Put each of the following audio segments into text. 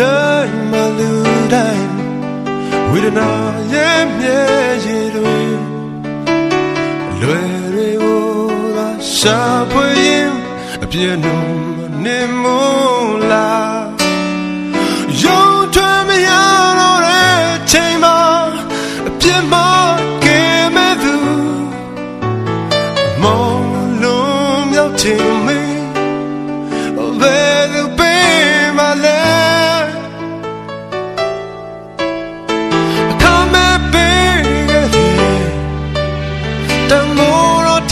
တိုင်းမလူတိုင်းဝေဒနာရဲ့မြဲရည်တွေလွယ်တွေကိုသာရှာဖွေရင်အပြည့်နှုံနေမို့လား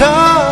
guitar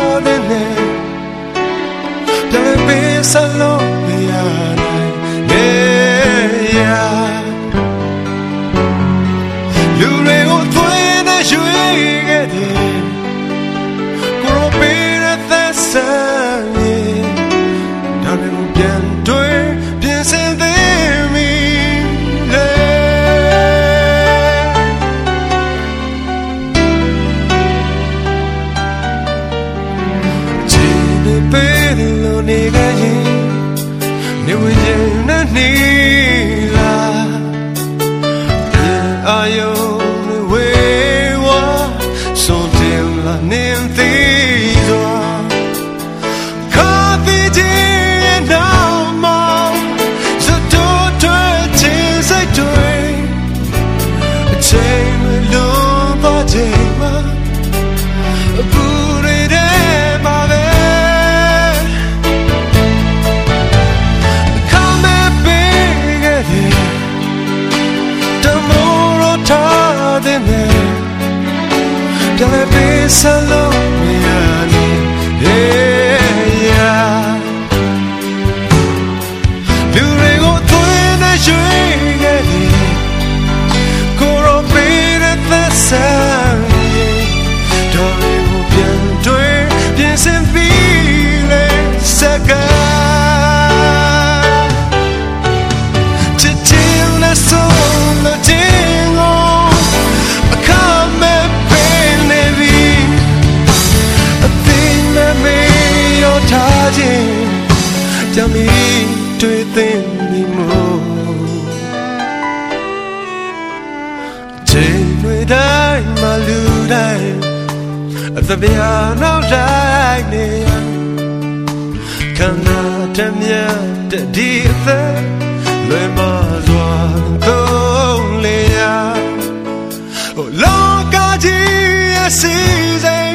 你。television ခြင်းကြမီတွေ့သင်မိမို့ချိန်တွေတိုင်းမလူတိုင်းအသပြာနောက်တိုင်းနေခန္ဓာတမြတ်တဒီအသက်လွယ်မစွာသုံးလေရာ Oh, long God, you see,